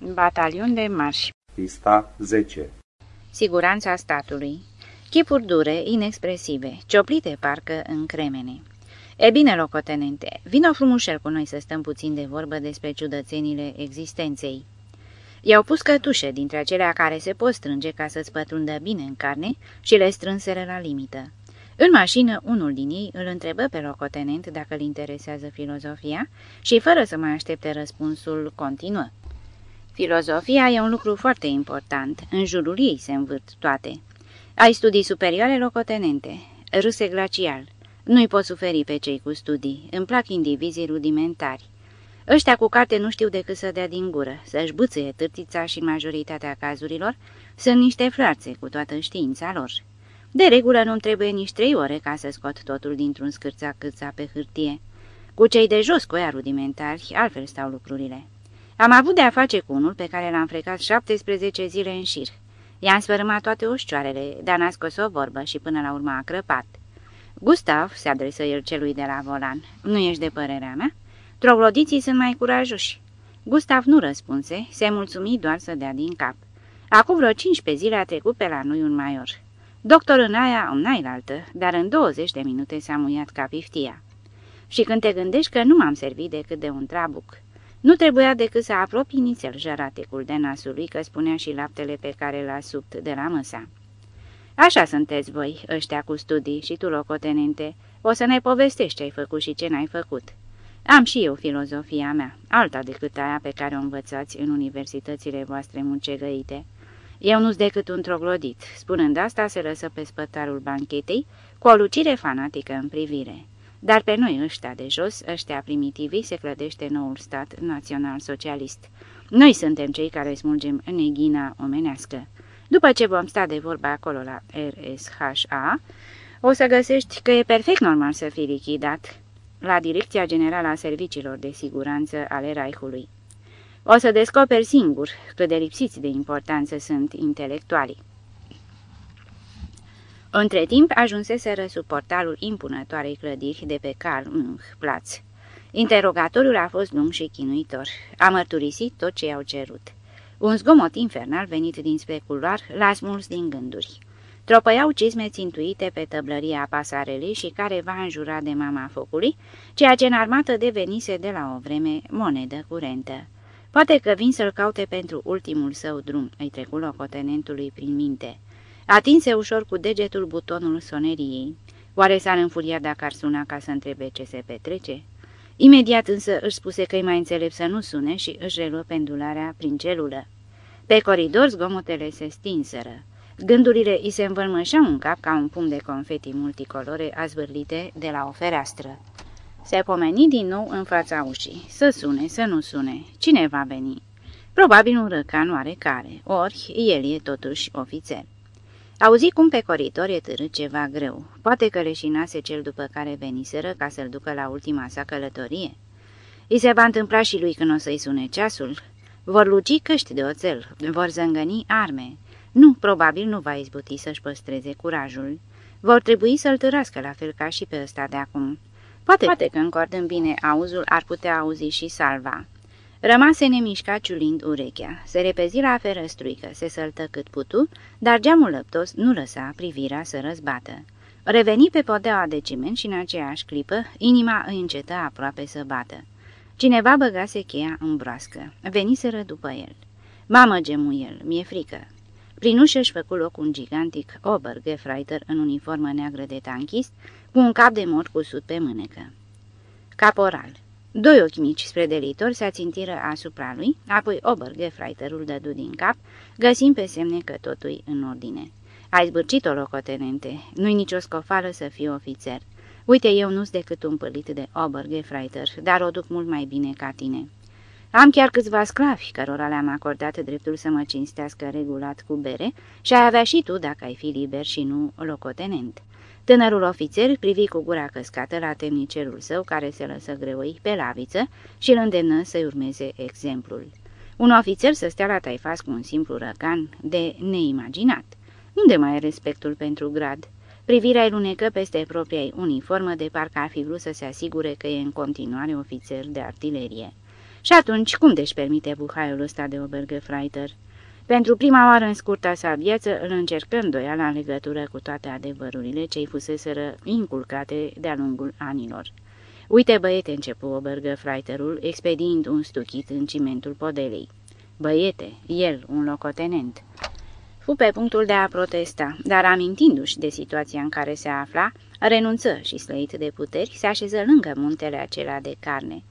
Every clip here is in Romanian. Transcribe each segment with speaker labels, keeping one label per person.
Speaker 1: Batalion de marș
Speaker 2: Pista 10
Speaker 1: Siguranța statului Chipuri dure, inexpresive, cioplite parcă în cremene. E bine, locotenente, vino frumușel cu noi să stăm puțin de vorbă despre ciudățenile existenței. I-au pus cătușe dintre acelea care se pot strânge ca să-ți pătrundă bine în carne și le strânseră la limită. În mașină, unul din ei îl întrebă pe locotenent dacă îl interesează filozofia și, fără să mai aștepte răspunsul, continuă. Filozofia e un lucru foarte important, în jurul ei se învârt toate. Ai studii superioare, locotenente? Râse glacial. Nu-i pot suferi pe cei cu studii, îmi plac indivizii rudimentari. Ăștia cu carte nu știu decât să dea din gură, să-și bâțâie târtița și majoritatea cazurilor sunt niște flarțe cu toată știința lor. De regulă nu trebuie nici trei ore ca să scot totul dintr-un scârța câța pe hârtie. Cu cei de jos, cu ea rudimentari, altfel stau lucrurile. Am avut de-a face cu unul pe care l-am frecat 17 zile în șir. I-am sfărâmat toate oșcioarele, dar n-a scos o vorbă și până la urmă a crăpat. Gustav, se adresă el celui de la volan, nu ești de părerea mea? Troglodiții sunt mai curajoși. Gustav nu răspunse, se mulțumi doar să dea din cap. Acum vreo 15 zile a trecut pe la noi un maior. Doctor în aia, în ailaltă, dar în 20 de minute s-a muiat ca piftia. Și când te gândești că nu m-am servit decât de un trabuc, nu trebuia decât să apropii nițel jăratecul de nasul lui, că spunea și laptele pe care l-a subt de la măsa. Așa sunteți voi, ăștia cu studii și tu, locotenente, o să ne povestești ce ai făcut și ce n-ai făcut. Am și eu filozofia mea, alta decât aia pe care o învățați în universitățile voastre muncegăite. Eu nu-s decât un troglodit. Spunând asta, se lăsă pe spătarul banchetei, cu o lucire fanatică în privire. Dar pe noi ăștia de jos, ăștia primitivi, se clădește noul stat național-socialist. Noi suntem cei care smulgem neghina omenească. După ce vom sta de vorba acolo la RSHA, o să găsești că e perfect normal să fii lichidat la Direcția Generală a Serviciilor de Siguranță ale Reichului. O să descoperi singur cât de lipsiți de importanță sunt intelectualii. Între timp ajunseseră sub portalul impunătoarei clădiri de pe Karl Munch Platz. Interogatoriul a fost lung și chinuitor. A mărturisit tot ce i-au cerut. Un zgomot infernal venit din specular l-a smuls din gânduri. Tropăiau cizme țintuite pe tăblăria pasarelei și care va înjura de mama focului, ceea ce în armată devenise de la o vreme monedă curentă. Poate că vin să-l caute pentru ultimul său drum, îi trecu locotenentului prin minte. Atinse ușor cu degetul butonul soneriei. Oare s-ar înfuria dacă ar suna ca să întrebe ce se petrece? Imediat însă își spuse că-i mai înțelept să nu sune și își reluă pendularea prin celulă. Pe coridor zgomotele se stinseră. Gândurile îi se învălmășeau în cap ca un pum de confeti multicolore azvârlite de la o fereastră. Se pomeni din nou în fața ușii. Să sune, să nu sune. Cine va veni? Probabil un răcan oarecare, ori el e totuși ofițer. Auzi cum pe coridor e târât ceva greu. Poate că leșinase cel după care veniseră ca să-l ducă la ultima sa călătorie. I se va întâmpla și lui când o să-i sune ceasul. Vor luci căști de oțel, vor zângăni arme. Nu, probabil nu va izbuti să-și păstreze curajul. Vor trebui să-l târască la fel ca și pe ăsta de acum. Poate, Poate că încordând bine auzul ar putea auzi și salva. Rămase nemișcat ciulind urechea. Se repezi la ferăstruică, se săltă cât putu, dar geamul lăptos nu lăsa privirea să răzbată. Reveni pe podeaua de ciment și în aceeași clipă inima îi încetă aproape să bată. Cineva băgase cheia în broască. Veniseră după el. Mamă, gemu el, mi-e frică. Prin ușă își făcu loc un gigantic Obergefreiter în uniformă neagră de tanchist, cu un cap de mort cusut pe mânecă. Caporal. Doi ochi mici spre delitor se ațintiră asupra lui, apoi Obergefreiterul dădu din cap, găsind pe semne că totul în ordine. Ai zbârcit-o, locotenente, nu-i nicio scofală să fii ofițer. Uite, eu nu-s decât un pălit de Obergefreiter, dar o duc mult mai bine ca tine. Am chiar câțiva sclavi, cărora le-am acordat dreptul să mă cinstească regulat cu bere și ai avea și tu dacă ai fi liber și nu locotenent. Tânărul ofițer privi cu gura căscată la temnicerul său care se lăsă greoi pe laviță și îl îndemnă să-i urmeze exemplul. Un ofițer să stea la taifas cu un simplu răcan de neimaginat. Unde mai e respectul pentru grad? Privirea îi lunecă peste propria uniformă de parcă ar fi vrut să se asigure că e în continuare ofițer de artilerie. Și atunci, cum te-și permite buhaiul ăsta de Obergefreiter? Pentru prima oară în scurta sa viață îl încercă îndoiala în legătură cu toate adevărurile ce-i fuseseră inculcate de-a lungul anilor. Uite, băiete, începu Obergefreiterul, expediind un stuchit în cimentul podelei. Băiete, el, un locotenent. Fu pe punctul de a protesta, dar amintindu-și de situația în care se afla, renunță și slăit de puteri, se așeză lângă muntele acela de carne.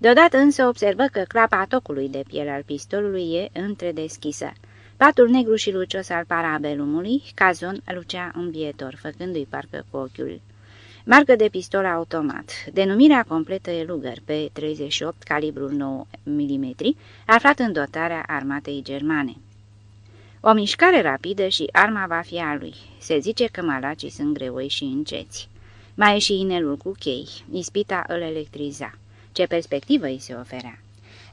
Speaker 1: Deodată însă observă că clapa tocului de piele al pistolului e întredeschisă. Patul negru și lucios al parabelumului, cazon, lucea învietor, făcându-i parcă cu ochiul. Marcă de pistol automat. Denumirea completă e Luger pe 38 calibrul 9 mm, aflat în dotarea armatei germane. O mișcare rapidă și arma va fi a lui. Se zice că malacii sunt greoi și înceți. Mai e și inelul cu chei. Ispita îl electriza. Ce perspectivă îi se oferea?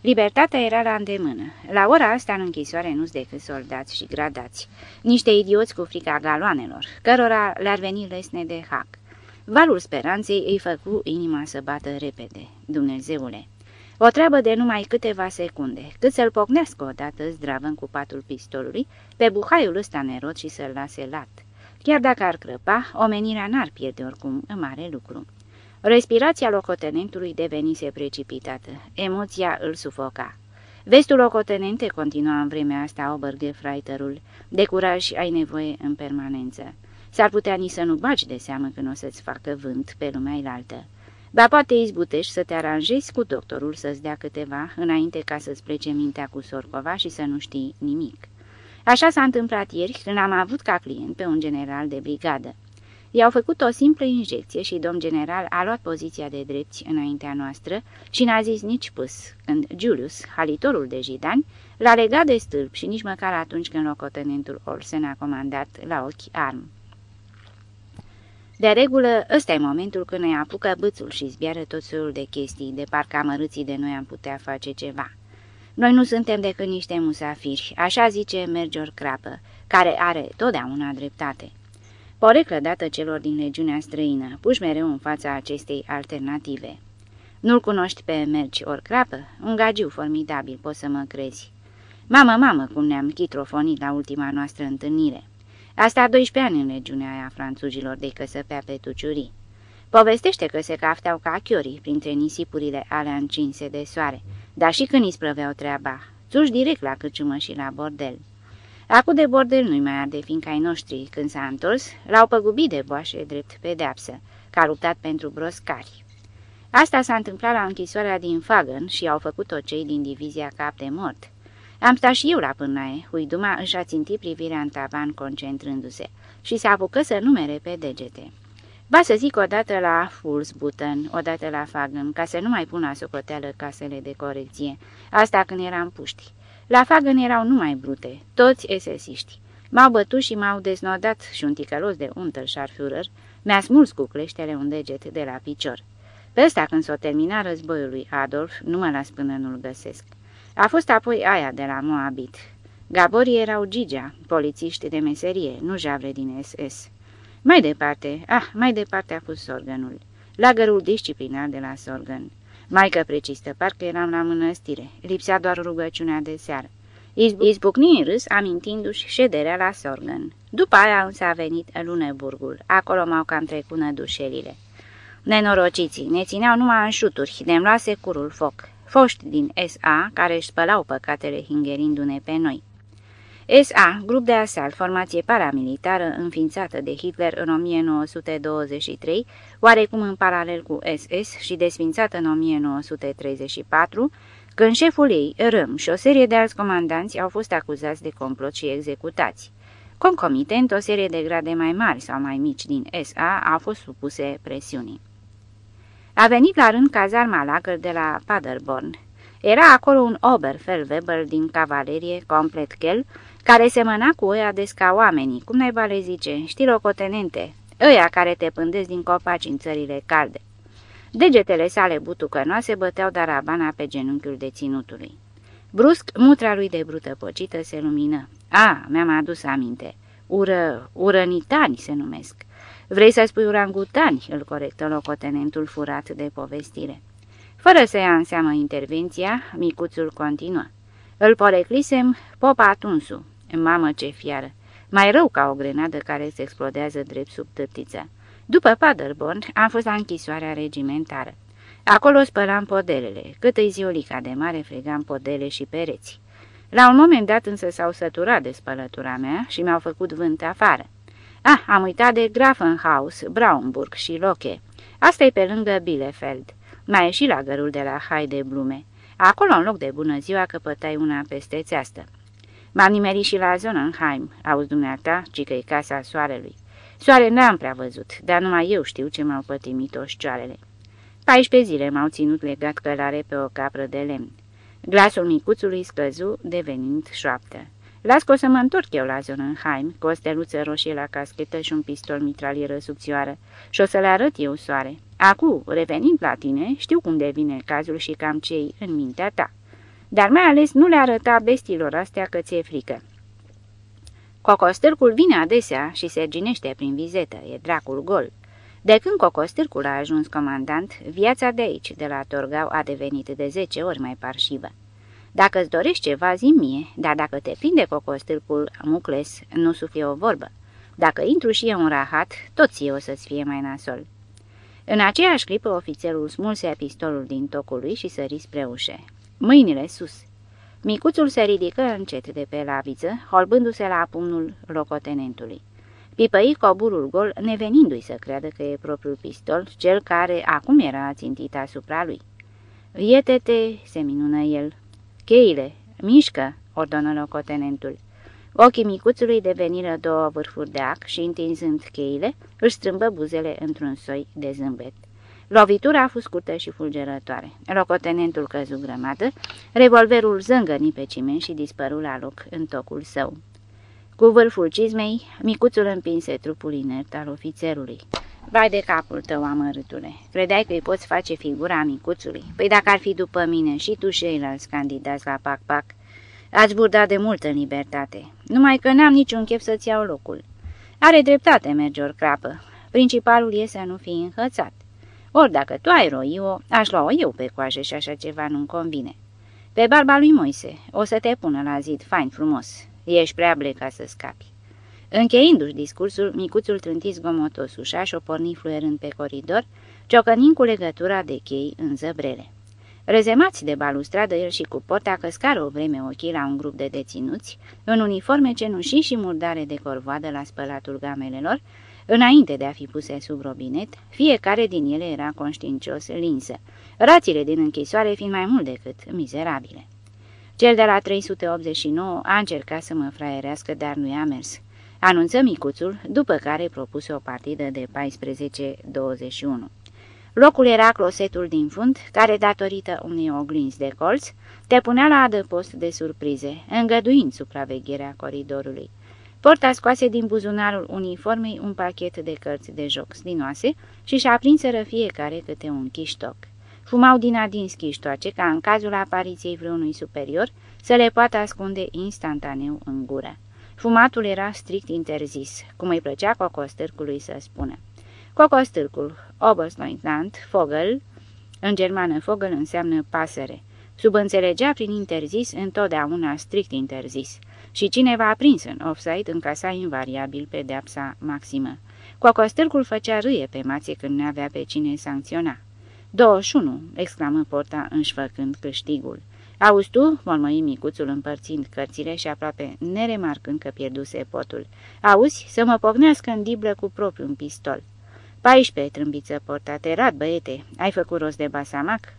Speaker 1: Libertatea era la îndemână. La ora asta în închisoare nu-s decât soldați și gradați, niște idioți cu frica galoanelor, cărora le-ar veni lesne de hac. Valul speranței îi făcu inima să bată repede. Dumnezeule! O treabă de numai câteva secunde, cât să-l pocnească odată zdravă în cupatul pistolului, pe buhaiul ăsta nerot și să-l lase lat. Chiar dacă ar crăpa, omenirea n-ar pierde oricum în mare lucru. Respirația locotenentului devenise precipitată. Emoția îl sufoca. Vestul locotenente continua în vremea asta Obergefreiterul. De curaj ai nevoie în permanență. S-ar putea nici să nu bagi de seamă când o să-ți facă vânt pe lumea ilaltă. Ba poate izbutești să te aranjezi cu doctorul să-ți dea câteva înainte ca să-ți plece mintea cu Sorcova și să nu știi nimic. Așa s-a întâmplat ieri când am avut ca client pe un general de brigadă. I-au făcut o simplă injecție și domn general a luat poziția de drepți înaintea noastră și n-a zis nici pus, când Julius, halitorul de jidani, l-a legat de stâlp și nici măcar atunci când locotenentul Olsen a comandat la ochi arm. De regulă, ăsta e momentul când ne apucă bățul și zbiară tot soiul de chestii, de parcă amărâții de noi am putea face ceva. Noi nu suntem decât niște musafiri, așa zice Mergior Crapă, care are totdeauna dreptate. Poreclă dată celor din legiunea străină, puși mereu în fața acestei alternative. Nu-l cunoști pe Merci ori Crapă? Un gagiu formidabil, poți să mă crezi. Mamă, mamă, cum ne-am chitrofonit la ultima noastră întâlnire. Asta 12 ani în legiunea aia franțuzilor de căsăpea pe tuciurii. Povestește că se cafteau ca chiorii printre nisipurile alea încinse de soare, dar și când îi sprăveau treaba, țuși direct la cârciumă și la bordel. Acu de bordel nu-i mai arde, fiindcă ai noștri, când s-a întors, l-au păgubit de boașe drept pedeapsă, că a luptat pentru broscari. Asta s-a întâmplat la închisoarea din Fagan și au făcut-o cei din divizia cap de mort. Am stat și eu la pânaie, huiduma își a țintit privirea în tavan concentrându-se și se apucă să numere pe degete. Ba să zic odată la Fulsbutton, odată la Fagan, ca să nu mai pun la socoteală casele de corecție, asta când eram puști. La Fagan erau numai brute, toți esesiști. M-au bătut și m-au deznodat și un ticălos de Unterscharführer mi-a smuls cu cleștele un deget de la picior. Pe ăsta, când s-o termina războiul lui Adolf, nu mă las până nu-l găsesc. A fost apoi aia de la Moabit. Gaborii erau Gigea, polițiști de meserie, nu javre din SS. Mai departe, ah, mai departe a fost Sorganul. Lagărul disciplinar de la Sorgan. Maică precistă, parcă eram la mănăstire, lipsea doar rugăciunea de seară. Izbucni în râs, amintindu-și șederea la Sorgan. După aia însă a venit Luneburgul, acolo m-au cam trecut nădușelile. Nenorociții ne țineau numai în șuturi, de-mi luase curul foc foști din SA care își spălau păcatele hingerindu-ne pe noi. SA, grup de asalt, formație paramilitară înființată de Hitler în 1923, oarecum în paralel cu SS și desfințată în 1934, când șeful ei, Râm și o serie de alți comandanți au fost acuzați de complot și executați. Concomitent, o serie de grade mai mari sau mai mici din SA au fost supuse presiunii. A venit la rând cazarma lagăr de la Paderborn. Era acolo un Oberfeldwebel din cavalerie, complet chel, care semăna cu ăia de ca oamenii, cum naiba le zice, știi locotenente, ăia care te pândesc din copaci în țările calde. Degetele sale butucănoase băteau darabana pe genunchiul deținutului. Brusc, mutra lui de brută păcită se lumină. A, mi-am adus aminte. Ură, urănitani se numesc. Vrei să spui urangutani?" îl corectă locotenentul furat de povestire. Fără să ia în seamă intervenția, micuțul continuă. Îl poreclisem popa tunsu. Mamă ce fiară! Mai rău ca o grenadă care se explodează drept sub târtiță. După Paderborn am fost la închisoarea regimentară. Acolo spălam podelele, cât îi ziolica de mare fregam podele și pereți. La un moment dat însă s-au săturat de spălătura mea și mi-au făcut vânt afară. Ah, am uitat de Grafenhaus, Braunburg și Loche. asta e pe lângă Bielefeld. Mai e și la gărul de la Haide Blume. Acolo, în loc de bună ziua, căpătai una peste țeastă. M-am nimerit și la Zonenheim, auzi dumneata, ci că e casa soarelui. Soare n-am prea văzut, dar numai eu știu ce m-au pătimit oșcioarele. 14 zile m-au ținut legat călare pe o capră de lemn. Glasul micuțului scăzu, devenind șoaptă. Las că o să mă întorc eu la Zonenheim, cu o steluță roșie la caschetă și un pistol mitralieră subțioară, și o să le arăt eu soare. Acum, revenind la tine, știu cum devine cazul și cam cei în mintea ta. Dar mai ales nu le arăta bestilor astea că ți-e frică. Cocostârcul vine adesea și se ginește prin vizetă, e dracul gol. De când Cocostârcul a ajuns comandant, viața de aici, de la Torgau, a devenit de zece ori mai parșivă. Dacă îți dorești ceva, zi mie, dar dacă te prinde Cocostârcul mucles, nu sufie o vorbă. Dacă intru și eu un rahat, tot ție o să-ți fie mai nasol. În aceeași clipă, ofițerul smulse pistolul din tocul lui și sări spre ușe. Mâinile sus. Micuțul se ridică încet de pe laviță, holbându-se la pumnul locotenentului. Pipăi coburul gol, nevenindu-i să creadă că e propriul pistol, cel care acum era țintit asupra lui. Vietete, se minună el. Cheile, mișcă, ordonă locotenentul. Ochii micuțului deveniră două vârfuri de ac și, întinzând cheile, își strâmbă buzele într-un soi de zâmbet. Lovitura a fost scurtă și fulgerătoare. Locotenentul căzu grămadă, revolverul zângăni pe ciment și dispăru la loc în tocul său. Cu vârful cizmei, micuțul împinse trupul inert al ofițerului. Vai de capul tău, amărâtule! Credeai că îi poți face figura micuțului? Păi dacă ar fi după mine și tu și ceilalți candidați la pac-pac, ați burdat de multă libertate. Numai că n-am niciun chef să-ți iau locul. Are dreptate, Mergior Crapă. Principalul e să nu fii înhățat. Ori dacă tu ai roi-o, aș lua-o eu pe coajă și așa ceva nu-mi convine. Pe barba lui Moise, o să te pună la zid fain frumos. Ești prea ble ca să scapi. Încheindu-și discursul, micuțul trânti zgomotos ușa și o porni fluierând pe coridor, ciocănind cu legătura de chei în zăbrele. Rezemați de balustradă, el și cu porta căscară o vreme ochii la un grup de deținuți, în uniforme cenușii și murdare de corvoadă la spălatul gamelelor, Înainte de a fi puse sub robinet, fiecare din ele era conștiincios linsă, rațile din închisoare fiind mai mult decât mizerabile. Cel de la 389 a încercat să mă fraierească, dar nu i-a mers. Anunță micuțul, după care propuse o partidă de 14-21. Locul era closetul din fund, care, datorită unei oglinzi de colț, te punea la adăpost de surprize, îngăduind supravegherea coridorului. Porta scoase din buzunarul uniformei un pachet de cărți de joc slinoase și și-a aprinseră fiecare câte un chiștoc. Fumau din adins chiștoace ca în cazul apariției vreunui superior să le poată ascunde instantaneu în gură. Fumatul era strict interzis, cum îi plăcea cocostârcului să spună. Cocostârcul, Oberstleutnant, Vogel, în germană Vogel înseamnă pasăre, subînțelegea prin interzis întotdeauna strict interzis, și cineva prins în offside încasa invariabil pedeapsa maximă. Cocostârcul făcea râie pe mație când ne avea pe cine sancționa. 21!" exclamă porta înșfăcând câștigul. Auzi tu?" mormăi micuțul împărțind cărțile și aproape neremarcând că pierduse potul. Auzi? Să mă pognească în diblă cu propriul un pistol." 14, trâmbiță porta, te rad, băiete, ai făcut rost de basamac?"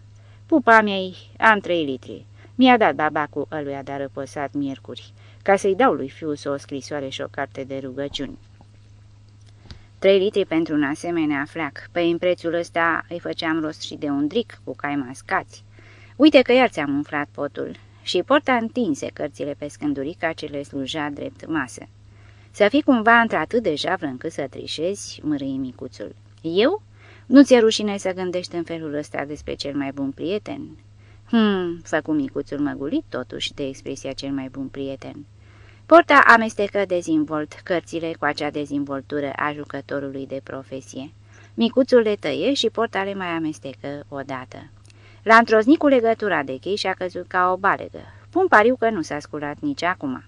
Speaker 1: Pupa mei, am trei litri. Mi-a dat babacul ăluia de-a răposat miercuri ca să-i dau lui Fius o scrisoare și o carte de rugăciuni. Trei litri pentru un asemenea fleac. Păi în prețul ăsta îi făceam rost și de un dric cu cai mascați. Uite că iar ți-am umflat potul. Și porta întinse cărțile pe scândurica ce le sluja drept masă. Să fii cumva într-atât de javră încât să trișezi, mărâi micuțul. Eu? Nu ți-e rușine să gândești în felul ăsta despre cel mai bun prieten? Hmm, făcu micuțul măgulit totuși de expresia cel mai bun prieten. Porta amestecă dezvolт cărțile cu acea dezvoltură a jucătorului de profesie. Micuțul le tăie și porta le mai amestecă odată. L-a întroznit cu legătura de chei și a căzut ca o balegă. Pun pariu că nu s-a sculat nici acum.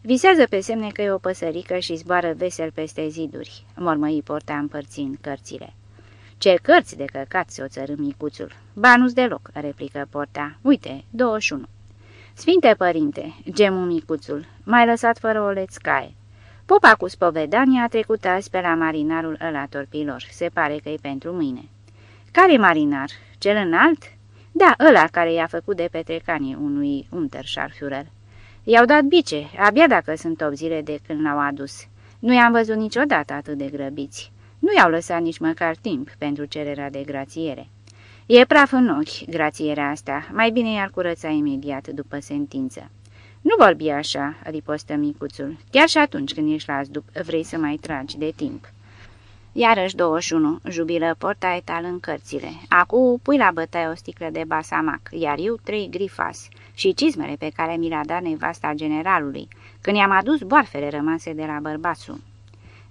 Speaker 1: Visează pe semne că e o păsărică și zboară vesel peste ziduri, mormăi porta împărțind cărțile. Ce cărți de căcat, se oțărâ micuțul. Ba nu deloc, replică porta. Uite, 21. Sfinte părinte, gemu micuțul, mai lăsat fără o lețcaie. Popa cu spovedania a trecut azi pe la marinarul ăla torpilor. Se pare că e pentru mâine. Care marinar? Cel înalt? Da, ăla care i-a făcut de petrecanie unui Unterscharführer. I-au dat bice, abia dacă sunt 8 zile de când l-au adus. Nu i-am văzut niciodată atât de grăbiți. Nu i-au lăsat nici măcar timp pentru cererea de grațiere. E praf în ochi, grațierea asta, mai bine i-ar curăța imediat după sentință. Nu vorbi așa, ripostă micuțul, chiar și atunci când ești la zdup, vrei să mai tragi de timp. Iarăși 21, jubilă porta etal în cărțile. Acu pui la bătaie o sticlă de basamac, iar eu trei grifas și cizmele pe care mi le-a dat nevasta generalului, când i-am adus boarfele rămase de la bărbasul.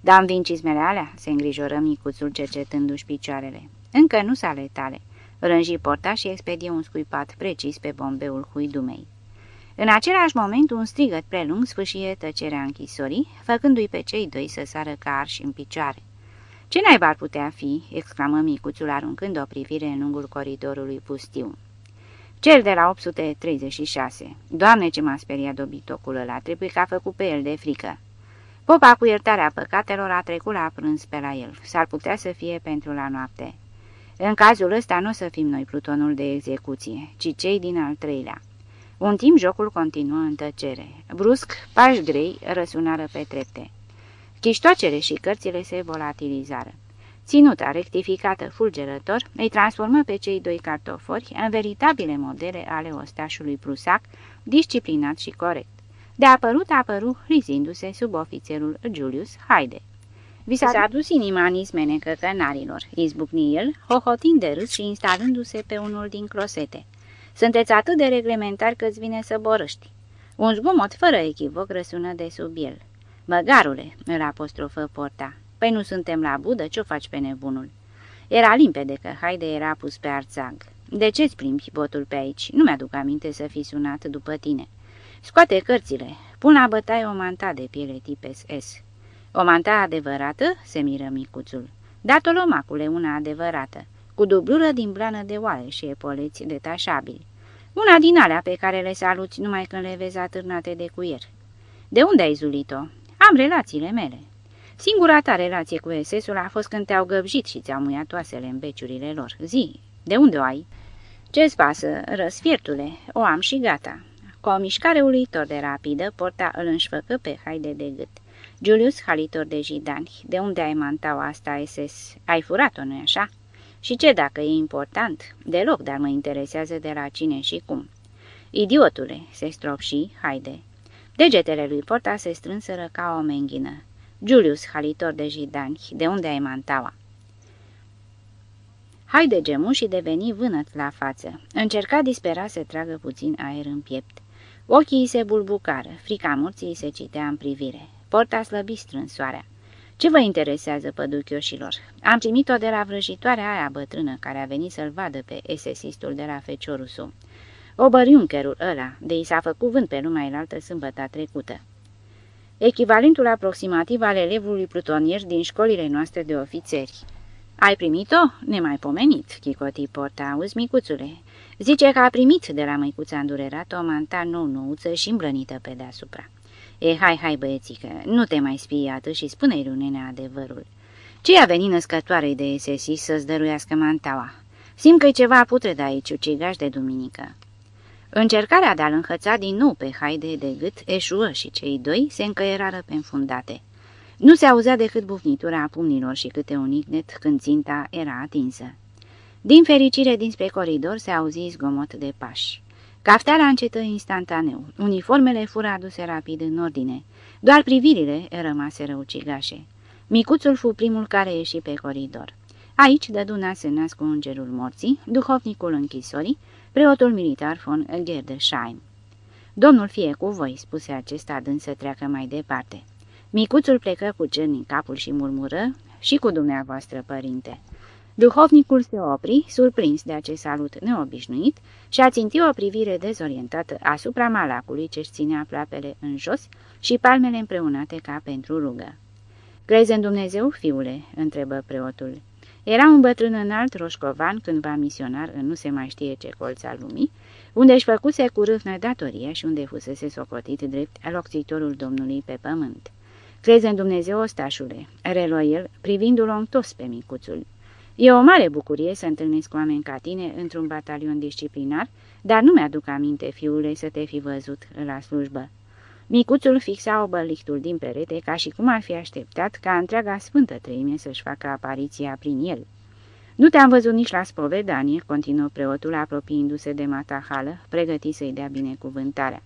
Speaker 1: Dar îmi vin cizmele alea?" se îngrijoră micuțul cercetându-și picioarele. Încă nu sale tale." Rânji porta și expedie un scuipat precis pe bombeul huidumei. În același moment, un strigăt prelung sfâșie tăcerea închisorii, făcându-i pe cei doi să sară ca arși în picioare. Ce naiba ar putea fi?" exclamă micuțul aruncând o privire în lungul coridorului pustiu. Cel de la 836. Doamne, ce m-a speriat dobitocul ăla, trebuie că a făcut pe el de frică. Popa cu iertarea păcatelor a trecut la prânz pe la el. S-ar putea să fie pentru la noapte. În cazul ăsta nu o să fim noi plutonul de execuție, ci cei din al treilea. Un timp jocul continuă în tăcere. Brusc, pași grei răsunară pe trepte. Chiștoacele și cărțile se volatilizară. Ținuta rectificată fulgerător îi transformă pe cei doi cartofori în veritabile modele ale ostașului prusac, disciplinat și corect. De apărut apăru rizindu-se sub ofițerul Julius Haide. Vi s-a adus inima în ismene căcănarilor, izbucni el, hohotind de râs și instalându-se pe unul din closete. Sunteți atât de reglementari că-ți vine să borăști. Un zgomot fără echivoc răsună de sub el. Măgarule, îl apostrofă porta. Păi nu suntem la budă, ce-o faci pe nebunul? Era limpede că Haide era pus pe arțag. De ce-ți plimbi botul pe aici? Nu mi-aduc aminte să fi sunat după tine. Scoate cărțile. Pun la bătaie o manta de piele tip SS. O manta adevărată? se miră micuțul. Dat-o lomacule, una adevărată, cu dublură din blană de oale și epoleți detașabili. Una din alea pe care le saluți numai când le vezi atârnate de cuier. De unde ai zulit-o? Am relațiile mele. Singura ta relație cu SS-ul a fost când te-au găbjit și ți-au muiat oasele în beciurile lor. Zi, de unde o ai? Ce-ți pasă, răsfiertule, o am și gata. Cu o mișcare uluitor de rapidă, porta îl înșfăcă pe haide de gât. Julius, halitor de jidani, de unde ai mantaua asta SS? Ai furat-o, nu-i așa? Și ce dacă e important? Deloc, dar mă interesează de la cine și cum. Idiotule, se stropși, haide. Degetele lui Porta se strânseră ca o menghină. Julius, halitor de jidani, de unde ai mantaua? Haide gemu și deveni vânăt la față. Încerca disperat să tragă puțin aer în piept. Ochii se bulbucară, frica morții se citea în privire. Porta slăbi strânsoarea. Ce vă interesează, păduchioșilor? Am primit-o de la vrăjitoarea aia bătrână care a venit să-l vadă pe esesistul de la Feciorusu. Obăriuncherul ăla, de i s-a făcut vânt pe lumea elaltă sâmbăta trecută. Echivalentul aproximativ al elevului plutonier din școlile noastre de ofițeri. Ai primit-o? Nemaipomenit, chicoti porta, auzi, micuțule. Zice că a primit de la măicuța îndurerată o manta nou-nouță și îmblănită pe deasupra. E, hai, hai, băiețică, nu te mai spii atât și spune-i lunenea adevărul. Ce a venit născătoarei de SSI să-ți dăruiască mantaua? Simt că-i ceva putred aici, ucigaș de duminică. Încercarea de a-l înhăța din nou pe haide de gât eșuă și cei doi se încăierară pe înfundate. Nu se auzea decât bufnitura pumnilor și câte un ignet când ținta era atinsă. Din fericire, dinspre coridor se auzi zgomot de pași. Cafteala încetă instantaneu, uniformele fură aduse rapid în ordine, doar privirile rămase ucigașe. Micuțul fu primul care ieși pe coridor. Aici dădu nas în nas cu îngerul morții, duhovnicul închisorii, preotul militar von Gerdesheim. Domnul fie cu voi," spuse acesta dând să treacă mai departe. Micuțul plecă cu cer în capul și murmură, și cu dumneavoastră, părinte." Duhovnicul se opri, surprins de acest salut neobișnuit, și a țintit o privire dezorientată asupra malacului ce-și ținea plapele în jos și palmele împreunate ca pentru rugă. Crezi în Dumnezeu, fiule?" întrebă preotul. Era un bătrân înalt roșcovan, cândva misionar în nu se mai știe ce colț al lumii, unde își făcuse cu râvnă datoria și unde fusese socotit drept locțitorul Domnului pe pământ. Crezi în Dumnezeu, ostașule?" relo el, privindu-l ontos pe micuțul. E o mare bucurie să întâlnesc oameni ca tine într-un batalion disciplinar, dar nu mi-aduc aminte, fiule, să te fi văzut la slujbă. Micuțul fixa obălictul din perete ca și cum ar fi așteptat ca întreaga sfântă treime să-și facă apariția prin el. Nu te-am văzut nici la spovedanie, continuă preotul apropiindu-se de matahală, pregătit să-i dea binecuvântarea.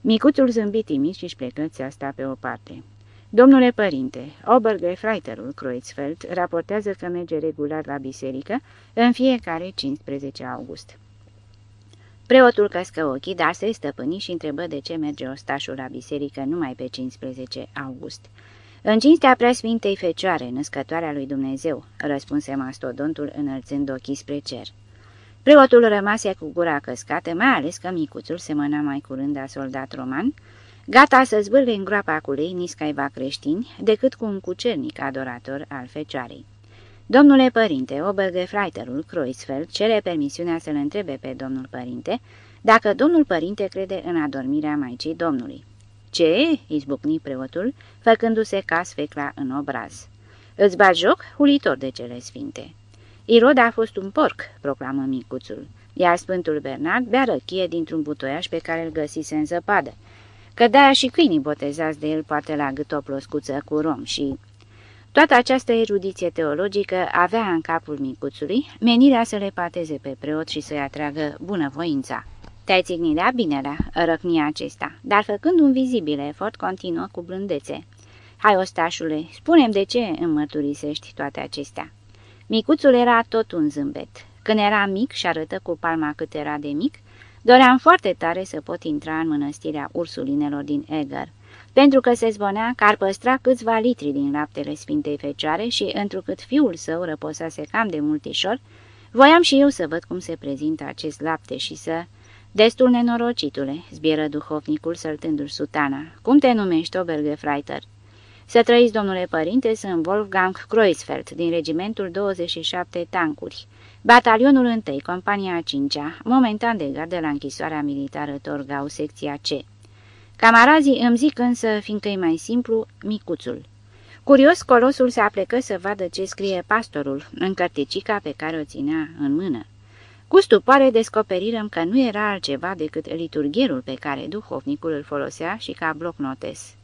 Speaker 1: Micuțul zâmbi timid și-și plecă țeasta pe o parte. Domnule părinte, Obergefreiterul Kreuzfeld raportează că merge regular la biserică în fiecare 15 august. Preotul căscă ochii, dar se stăpâni și întrebă de ce merge ostașul la biserică numai pe 15 august. În cinstea preasfintei fecioare, născătoarea lui Dumnezeu, răspunse mastodontul înălțând ochii spre cer. Preotul rămase cu gura căscată, mai ales că micuțul semăna mai curând a soldat roman, gata să zbârle în groapa cu lei niscaiva creștini, decât cu un cucernic adorator al fecioarei. Domnule părinte, Obergefreiterul Kreuzfeld cere permisiunea să-l întrebe pe domnul părinte dacă domnul părinte crede în adormirea Maicii Domnului. Ce?" izbucni preotul, făcându-se ca sfecla în obraz. Îți bat joc, hulitor de cele sfinte." Irod a fost un porc," proclamă micuțul, iar Sfântul Bernard bea răchie dintr-un butoiaș pe care îl găsise în zăpadă, că de și câinii botezați de el poate la gât o ploscuță cu rom și Toată această erudiție teologică avea în capul micuțului menirea să le pateze pe preot și să-i atragă bunăvoința. Te-ai țignilea binelea, răcnia acesta, dar făcând un vizibil efort, continuă cu blândețe. Hai, ostașule, spunem de ce îmi mărturisești toate acestea. Micuțul era tot un zâmbet. Când era mic și arătă cu palma cât era de mic, doream foarte tare să pot intra în mănăstirea ursulinelor din Eger, pentru că se zvonea că ar păstra câțiva litri din laptele Sfintei Fecioare și, întrucât fiul său răposase cam de multișor, voiam și eu să văd cum se prezintă acest lapte și să... Destul nenorocitule, zbieră duhovnicul săltându-și sutana. Cum te numești, Obergefreiter? Să trăiți, domnule părinte, sunt Wolfgang Kreuzfeld, din regimentul 27 tancuri. Batalionul 1, compania 5-a, momentan de gardă la închisoarea militară Torgau, secția C. Camarazii îmi zic însă, fiindcă e mai simplu, micuțul. Curios, colosul se aplecă să vadă ce scrie pastorul în cărticica pe care o ținea în mână. Cu stupoare descoperirăm că nu era altceva decât liturghierul pe care duhovnicul îl folosea și ca bloc notes.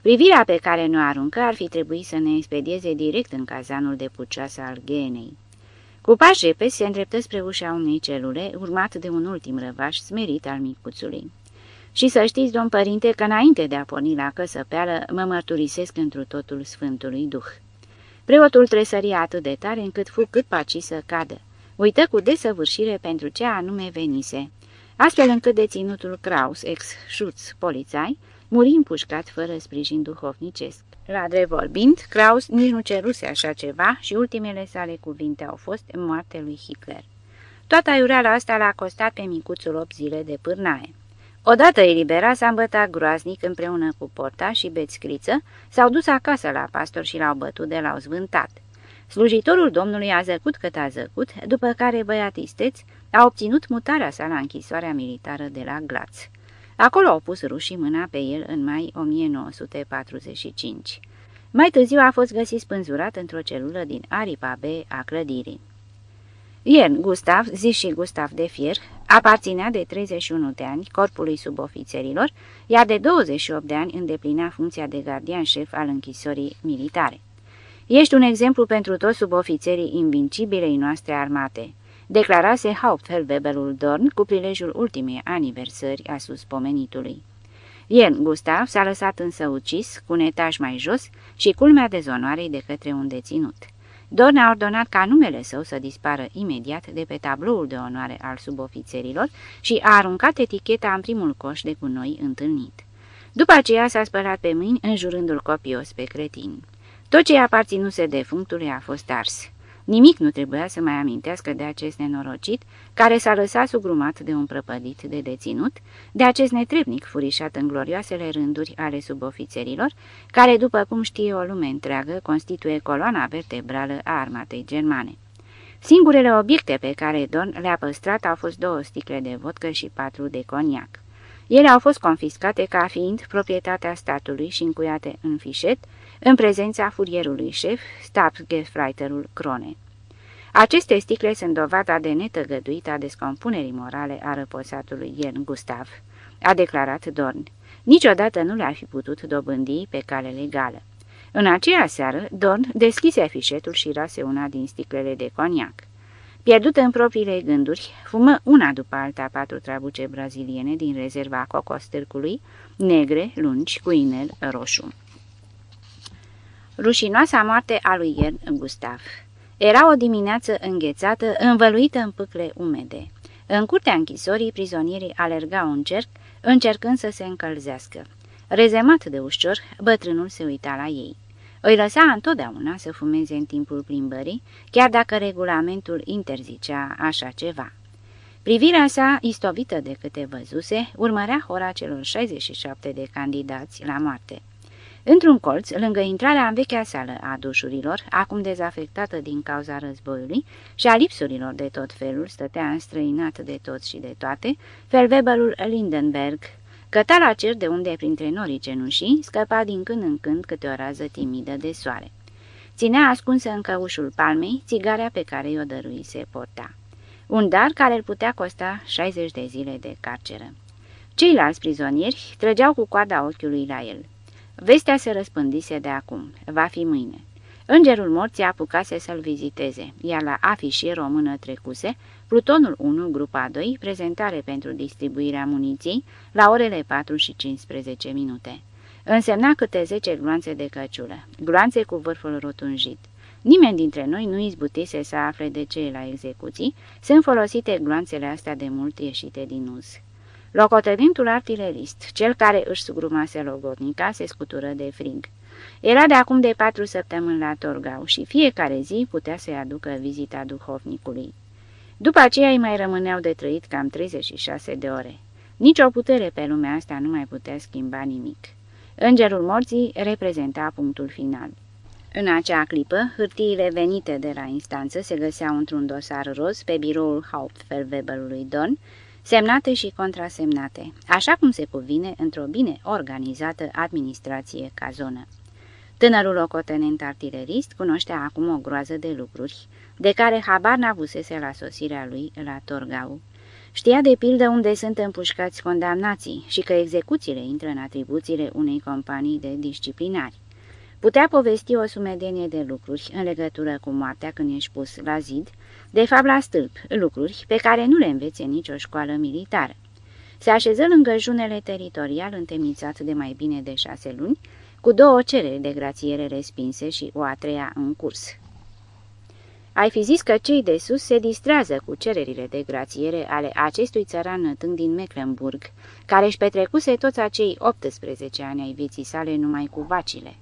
Speaker 1: Privirea pe care nu aruncă ar fi trebuit să ne expedieze direct în cazanul de pucioasă al genei. Cu pași repezi se îndreptă spre ușa unei celule, urmat de un ultim răvaș smerit al micuțului. Și să știți, domn părinte, că înainte de a porni la căsăpeală, mă mărturisesc întru totul Sfântului Duh. Preotul tresăria atât de tare încât fu cât paci să cadă. Uită cu desăvârșire pentru ce anume venise, astfel încât deținutul Kraus, ex-șuț polițai, muri împușcat fără sprijin duhovnicesc. La drept vorbind, Kraus nici nu ceruse așa ceva și ultimele sale cuvinte au fost moarte lui Hitler. Toată aiureala asta l-a costat pe micuțul 8 zile de pârnaie. Odată eliberat, s-a îmbătat groaznic împreună cu porta și bețcriță, s-au dus acasă la pastor și l-au bătut de l-au zvântat. Slujitorul domnului a zăcut cât a zăcut, după care băiatisteți a obținut mutarea sa la închisoarea militară de la Glaț. Acolo au pus rușii mâna pe el în mai 1945. Mai târziu a fost găsit spânzurat într-o celulă din aripa B a clădirii. Iern Gustav, zis și Gustav de Fier, aparținea de 31 de ani corpului subofițerilor, iar de 28 de ani îndeplinea funcția de gardian șef al închisorii militare. Ești un exemplu pentru toți subofițerii invincibilei noastre armate, declarase Hauptfeldwebelul Dorn cu prilejul ultimei aniversări a suspomenitului. Iern Gustav s-a lăsat însă ucis, cu un etaj mai jos și culmea dezonoarei de către un deținut. Dorn a ordonat ca numele său să dispară imediat de pe tabloul de onoare al subofițerilor și a aruncat eticheta în primul coș de cu noi întâlnit. După aceea s-a spălat pe mâini înjurându-l copios pe cretin. Tot ce aparținuse defunctului a fost ars. Nimic nu trebuia să mai amintească de acest nenorocit, care s-a lăsat sugrumat de un prăpădit de deținut, de acest netrebnic furișat în glorioasele rânduri ale subofițerilor, care, după cum știe o lume întreagă, constituie coloana vertebrală a armatei germane. Singurele obiecte pe care Don le-a păstrat au fost două sticle de vodcă și patru de coniac. Ele au fost confiscate ca fiind proprietatea statului și încuiate în fișet, în prezența furierului șef, Stabsgefreiterul Crone. Aceste sticle sunt dovada de netăgăduită a descompunerii morale a răposatului Iern Gustav, a declarat Dorn. Niciodată nu le-ar fi putut dobândi pe cale legală. În aceea seară, Dorn deschise fișetul și rase una din sticlele de coniac. Pierdut în propriile gânduri, fumă una după alta patru trabuce braziliene din rezerva cocostârcului, negre, lungi, cu inel roșu. Rușinoasa moarte a lui Iern Gustav Era o dimineață înghețată, învăluită în pâcle umede. În curtea închisorii, prizonierii alergau în cerc, încercând să se încălzească. Rezemat de ușor, bătrânul se uita la ei. Îi lăsa întotdeauna să fumeze în timpul plimbării, chiar dacă regulamentul interzicea așa ceva. Privirea sa, istovită de câte văzuse, urmărea hora celor 67 de candidați la moarte. Într-un colț, lângă intrarea în vechea sală a dușurilor, acum dezafectată din cauza războiului și a lipsurilor de tot felul, stătea înstrăinat de toți și de toate, felveberul Lindenberg, căta la cer de unde, printre norii cenușii, scăpa din când în când câte o rază timidă de soare. Ținea ascunsă în căușul palmei țigarea pe care i-o dăruise porta. Un dar care îl putea costa 60 de zile de carceră. Ceilalți prizonieri trăgeau cu coada ochiului la el. Vestea se răspândise de acum. Va fi mâine. Îngerul morții apucase să-l viziteze, iar la afișier o mână trecuse, Plutonul 1, grupa 2, prezentare pentru distribuirea muniției, la orele 4 și 15 minute. Însemna câte 10 gloanțe de căciulă, gloanțe cu vârful rotunjit. Nimeni dintre noi nu izbutise să afle de ce la execuții sunt folosite gloanțele astea de mult ieșite din uz. Locotenentul artilerist, cel care își sugrumase logotnica, se scutură de frig. Era de acum de patru săptămâni la Torgau și fiecare zi putea să-i aducă vizita duhovnicului. După aceea îi mai rămâneau de trăit cam 36 de ore. Nici o putere pe lumea asta nu mai putea schimba nimic. Îngerul morții reprezenta punctul final. În acea clipă, hârtiile venite de la instanță se găseau într-un dosar roz pe biroul Hauptfeldwebelului Don, semnate și contrasemnate, așa cum se cuvine într-o bine organizată administrație ca zonă. Tânărul locotenent artilerist cunoștea acum o groază de lucruri, de care habar n-avusese la sosirea lui la Torgau. Știa de pildă unde sunt împușcați condamnații și că execuțiile intră în atribuțiile unei companii de disciplinari. Putea povesti o sumedenie de lucruri în legătură cu moartea când ești pus la zid, de fapt la stâlp, lucruri pe care nu le învețe nicio școală militară. Se așeză lângă junele teritorial întemnițat de mai bine de șase luni, cu două cereri de grațiere respinse și o a treia în curs. Ai fi zis că cei de sus se distrează cu cererile de grațiere ale acestui țăran nătând din Mecklenburg, care își petrecuse toți acei 18 ani ai vieții sale numai cu vacile.